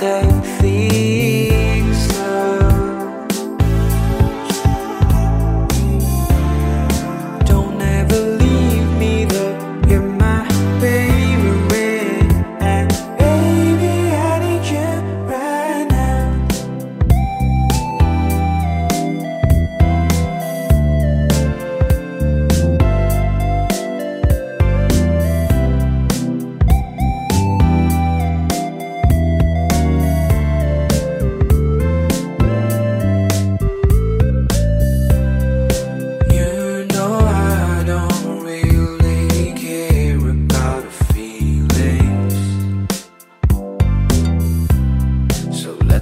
yesterday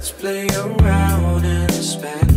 Let's play around and spend